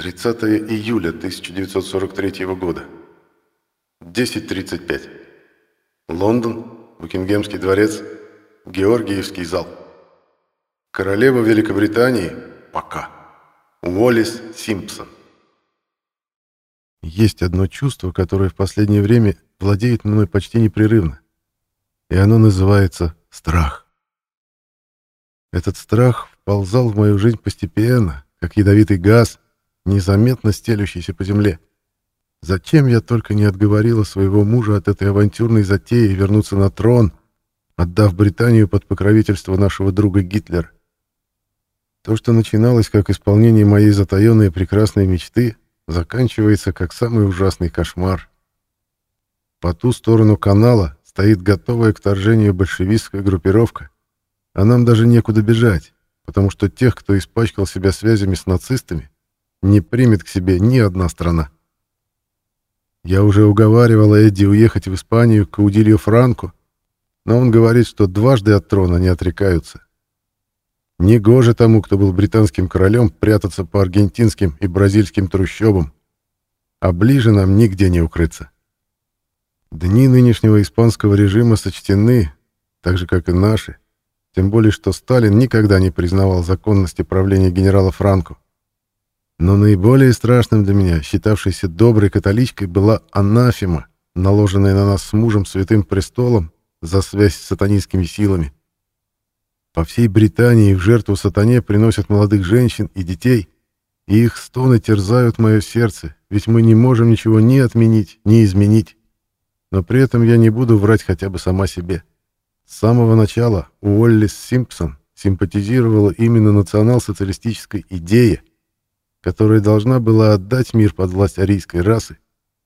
30 июля 1943 года. 10.35. Лондон, Букингемский дворец, Георгиевский зал. Королева Великобритании пока. Уоллес Симпсон. Есть одно чувство, которое в последнее время владеет мной почти непрерывно. И оно называется страх. Этот страх вползал в мою жизнь постепенно, как ядовитый газ, незаметно стелющийся по земле. Зачем я только не отговорила своего мужа от этой авантюрной затеи вернуться на трон, отдав Британию под покровительство нашего друга Гитлера? То, что начиналось как исполнение моей затаенной прекрасной мечты, заканчивается как самый ужасный кошмар. По ту сторону канала стоит готовая к торжению большевистская группировка, а нам даже некуда бежать, потому что тех, кто испачкал себя связями с нацистами, не примет к себе ни одна страна. Я уже уговаривал Эдди уехать в Испанию к Аудилио Франко, но он говорит, что дважды от трона не отрекаются. Негоже тому, кто был британским королем, прятаться по аргентинским и бразильским трущобам, а ближе нам нигде не укрыться. Дни нынешнего испанского режима сочтены, так же, как и наши, тем более, что Сталин никогда не признавал законности правления генерала Франко. Но наиболее страшным для меня, считавшейся доброй католичкой, была анафема, наложенная на нас с мужем святым престолом за связь с сатанинскими силами. По всей Британии в жертву сатане приносят молодых женщин и детей, и их стоны терзают мое сердце, ведь мы не можем ничего ни отменить, ни изменить. Но при этом я не буду врать хотя бы сама себе. С самого начала Уоллис Симпсон симпатизировала именно национал-социалистической идее, которая должна была отдать мир под власть арийской расы,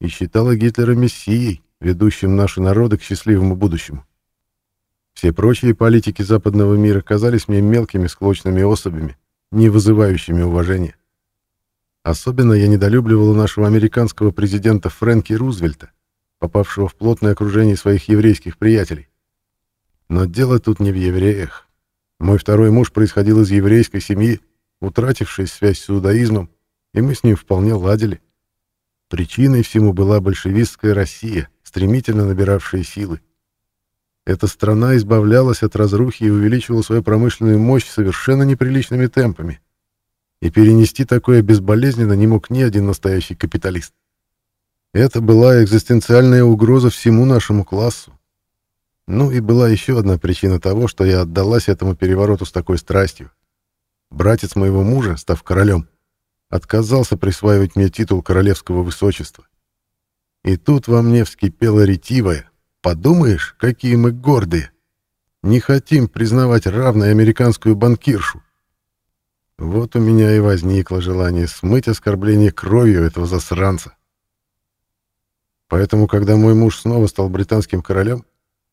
и считала Гитлера мессией, ведущим наши народы к счастливому будущему. Все прочие политики западного мира казались мне мелкими склочными особями, не вызывающими уважения. Особенно я недолюбливал нашего американского президента Фрэнки Рузвельта, попавшего в плотное окружение своих еврейских приятелей. Но дело тут не в евреях. Мой второй муж происходил из еврейской семьи, утратившей связь с иудаизмом, и мы с ним вполне ладили. Причиной всему была большевистская Россия, стремительно набиравшая силы. Эта страна избавлялась от разрухи и увеличивала свою промышленную мощь совершенно неприличными темпами. И перенести такое безболезненно не мог ни один настоящий капиталист. Это была экзистенциальная угроза всему нашему классу. Ну и была еще одна причина того, что я отдалась этому перевороту с такой страстью. Братец моего мужа, став королем, отказался присваивать мне титул королевского высочества. И тут во мне вскипела ретивая, Подумаешь, какие мы гордые. Не хотим признавать равной американскую банкиршу. Вот у меня и возникло желание смыть оскорбление кровью этого засранца. Поэтому, когда мой муж снова стал британским королем,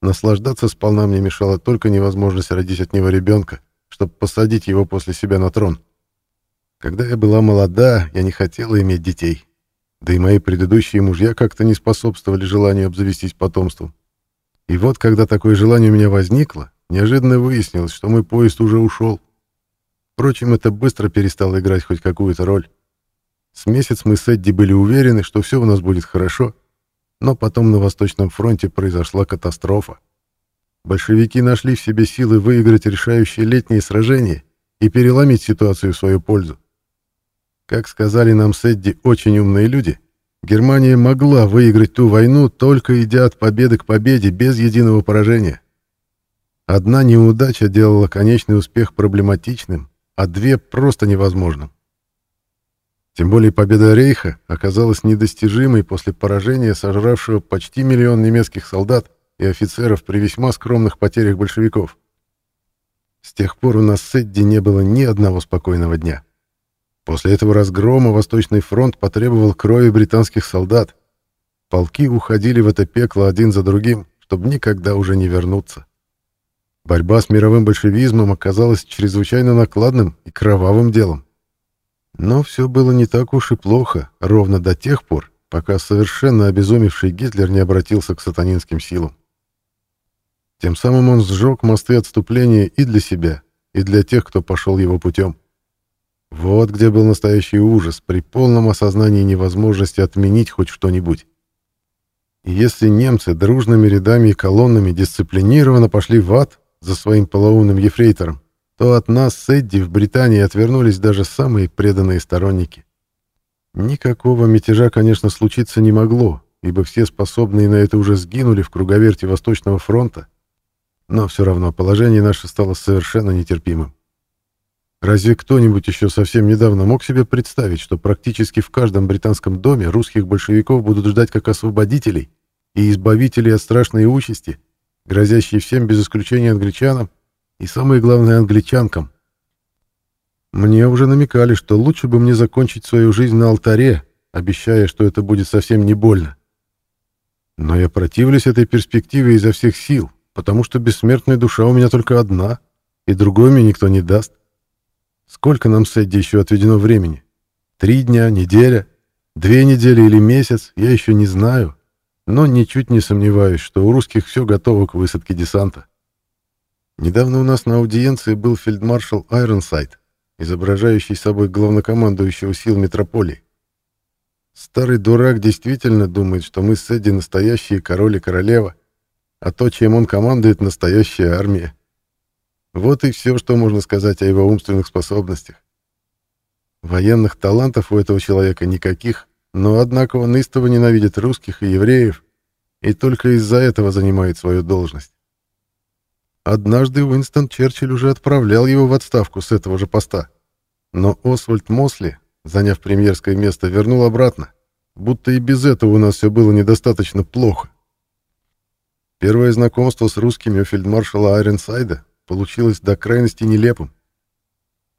наслаждаться сполна мне мешала только невозможность родить от него ребенка, чтобы посадить его после себя на трон. Когда я была молода, я не хотела иметь детей. Да и мои предыдущие мужья как-то не способствовали желанию обзавестись потомством. И вот, когда такое желание у меня возникло, неожиданно выяснилось, что мой поезд уже ушел. Впрочем, это быстро перестало играть хоть какую-то роль. С месяц мы с Эдди были уверены, что все у нас будет хорошо, но потом на Восточном фронте произошла катастрофа. Большевики нашли в себе силы выиграть решающее летнее сражение и переломить ситуацию в свою пользу. Как сказали нам с Эдди очень умные люди, Германия могла выиграть ту войну, только идя от победы к победе, без единого поражения. Одна неудача делала конечный успех проблематичным, а две — просто невозможным. Тем более победа Рейха оказалась недостижимой после поражения, сожравшего почти миллион немецких солдат и офицеров при весьма скромных потерях большевиков. С тех пор у нас с Эдди не было ни одного спокойного дня. После этого разгрома Восточный фронт потребовал крови британских солдат. Полки уходили в это пекло один за другим, чтобы никогда уже не вернуться. Борьба с мировым большевизмом оказалась чрезвычайно накладным и кровавым делом. Но все было не так уж и плохо, ровно до тех пор, пока совершенно обезумевший Гитлер не обратился к сатанинским силам. Тем самым он сжег мосты отступления и для себя, и для тех, кто пошел его путем. Вот где был настоящий ужас при полном осознании невозможности отменить хоть что-нибудь. И если немцы дружными рядами и колоннами дисциплинированно пошли в ад за своим полоумным ефрейтором, то от нас с Эдди в Британии отвернулись даже самые преданные сторонники. Никакого мятежа, конечно, случиться не могло, ибо все способные на это уже сгинули в круговерти Восточного фронта, но все равно положение наше стало совершенно нетерпимым. Разве кто-нибудь еще совсем недавно мог себе представить, что практически в каждом британском доме русских большевиков будут ждать как освободителей и избавителей от страшной участи, грозящей всем без исключения англичанам и, самое главное, англичанкам? Мне уже намекали, что лучше бы мне закончить свою жизнь на алтаре, обещая, что это будет совсем не больно. Но я противлюсь этой перспективе изо всех сил, потому что бессмертная душа у меня только одна, и другой мне никто не даст. Сколько нам с Эдди еще отведено времени? Три дня, неделя, две недели или месяц, я еще не знаю, но ничуть не сомневаюсь, что у русских все готово к высадке десанта. Недавно у нас на аудиенции был фельдмаршал Айронсайд, изображающий собой главнокомандующего сил метрополии. Старый дурак действительно думает, что мы с Эдди настоящие король и королева — а то, чем он командует, настоящая армия. Вот и все, что можно сказать о его умственных способностях. Военных талантов у этого человека никаких, но однако он истово ненавидит русских и евреев, и только из-за этого занимает свою должность. Однажды Уинстон Черчилль уже отправлял его в отставку с этого же поста, но Освальд Мосли, заняв премьерское место, вернул обратно, будто и без этого у нас все было недостаточно плохо. Первое знакомство с русскими у фельдмаршала Айренсайда получилось до крайности нелепым.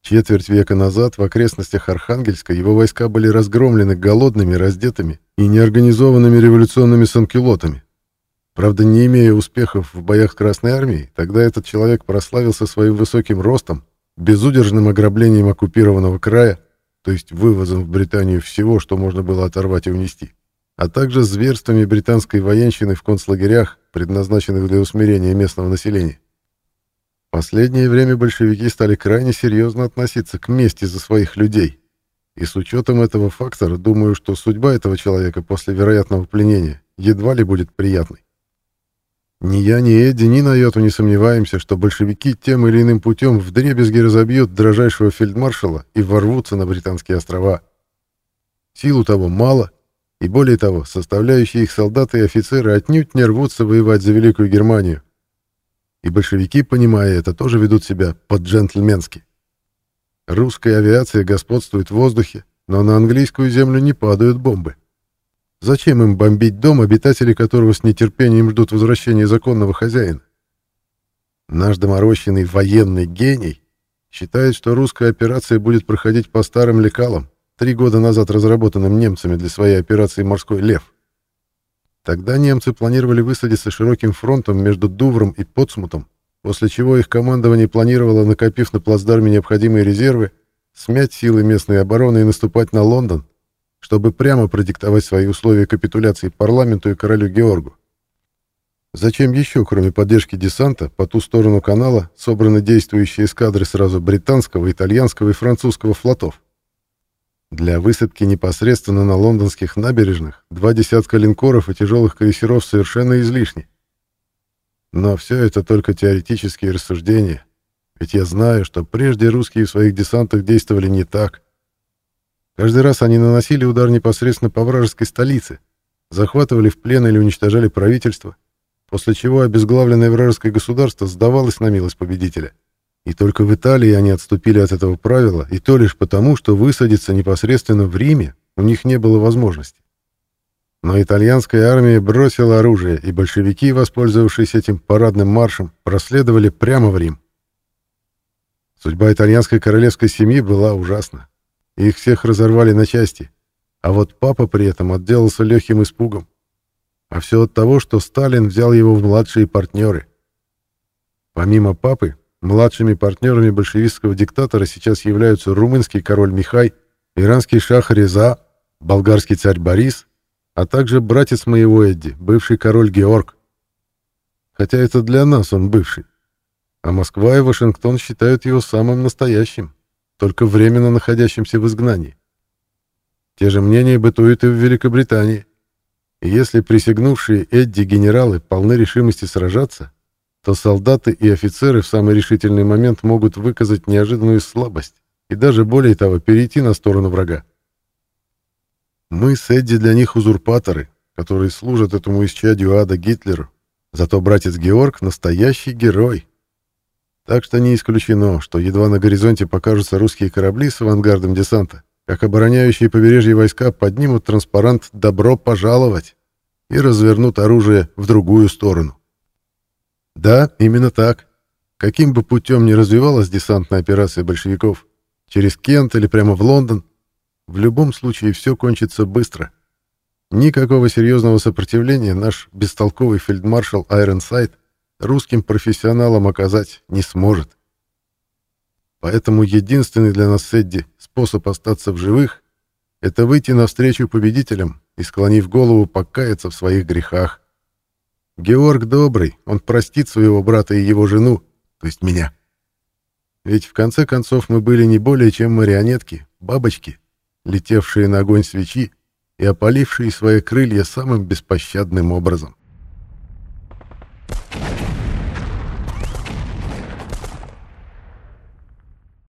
Четверть века назад в окрестностях Архангельска его войска были разгромлены голодными, раздетыми и неорганизованными революционными санкелотами. Правда, не имея успехов в боях Красной Армией, тогда этот человек прославился своим высоким ростом, безудержным ограблением оккупированного края, то есть вывозом в Британию всего, что можно было оторвать и унести а также зверствами британской военщины в концлагерях, предназначенных для усмирения местного населения. В последнее время большевики стали крайне серьезно относиться к мести за своих людей, и с учетом этого фактора думаю, что судьба этого человека после вероятного пленения едва ли будет приятной. Ни я, ни Эдди, ни на йоту не сомневаемся, что большевики тем или иным путем вдребезги разобьют дрожайшего фельдмаршала и ворвутся на Британские острова. Силу того мало, и более того, составляющие их солдаты и офицеры отнюдь не рвутся воевать за Великую Германию. И большевики, понимая это, тоже ведут себя по-джентльменски. Русская авиация господствует в воздухе, но на английскую землю не падают бомбы. Зачем им бомбить дом, обитатели которого с нетерпением ждут возвращения законного хозяина? Наш доморощенный военный гений считает, что русская операция будет проходить по старым лекалам, три года назад разработанным немцами для своей операции «Морской лев». Тогда немцы планировали высадиться широким фронтом между Дувром и Потсмутом, после чего их командование планировало, накопив на плацдарме необходимые резервы, смять силы местной обороны и наступать на Лондон, чтобы прямо продиктовать свои условия капитуляции парламенту и королю Георгу. Зачем еще, кроме поддержки десанта, по ту сторону канала собраны действующие эскадры сразу британского, итальянского и французского флотов? Для высадки непосредственно на лондонских набережных два десятка линкоров и тяжелых крейсеров совершенно излишни. Но все это только теоретические рассуждения, ведь я знаю, что прежде русские в своих десантах действовали не так. Каждый раз они наносили удар непосредственно по вражеской столице, захватывали в плен или уничтожали правительство, после чего обезглавленное вражеское государство сдавалось на милость победителя. И только в Италии они отступили от этого правила, и то лишь потому, что высадиться непосредственно в Риме у них не было возможности. Но итальянская армия бросила оружие, и большевики, воспользовавшись этим парадным маршем, проследовали прямо в Рим. Судьба итальянской королевской семьи была ужасна. Их всех разорвали на части, а вот папа при этом отделался легким испугом. А все от того, что Сталин взял его в младшие партнеры. Помимо папы, Младшими партнерами большевистского диктатора сейчас являются румынский король Михай, иранский шах Реза, болгарский царь Борис, а также братец моего Эдди, бывший король Георг. Хотя это для нас он бывший. А Москва и Вашингтон считают его самым настоящим. только временно находящимся в изгнании. Те же мнения бытуют и в Великобритании. И если присягнувшие Эдди генералы полны решимости сражаться, то солдаты и офицеры в самый решительный момент могут выказать неожиданную слабость и даже более того перейти на сторону врага. Мы с Эдди для них узурпаторы, которые служат этому исчадию ада Гитлеру, зато братец Георг — настоящий герой. Так что не исключено, что едва на горизонте покажутся русские корабли с авангардом десанта, как обороняющие побережье войска поднимут транспарант «Добро пожаловать» и развернут оружие в другую сторону. Да, именно так. Каким бы путем ни развивалась десантная операция большевиков, через Кент или прямо в Лондон, в любом случае все кончится быстро. Никакого серьезного сопротивления наш бестолковый фельдмаршал Айронсайд русским профессионалам оказать не сможет. Поэтому единственный для нас Эдди способ остаться в живых — это выйти навстречу победителям и, склонив голову, покаяться в своих грехах. Георг добрый, он простит своего брата и его жену, то есть меня. Ведь в конце концов мы были не более чем марионетки, бабочки, летевшие на огонь свечи и опалившие свои крылья самым беспощадным образом. Thank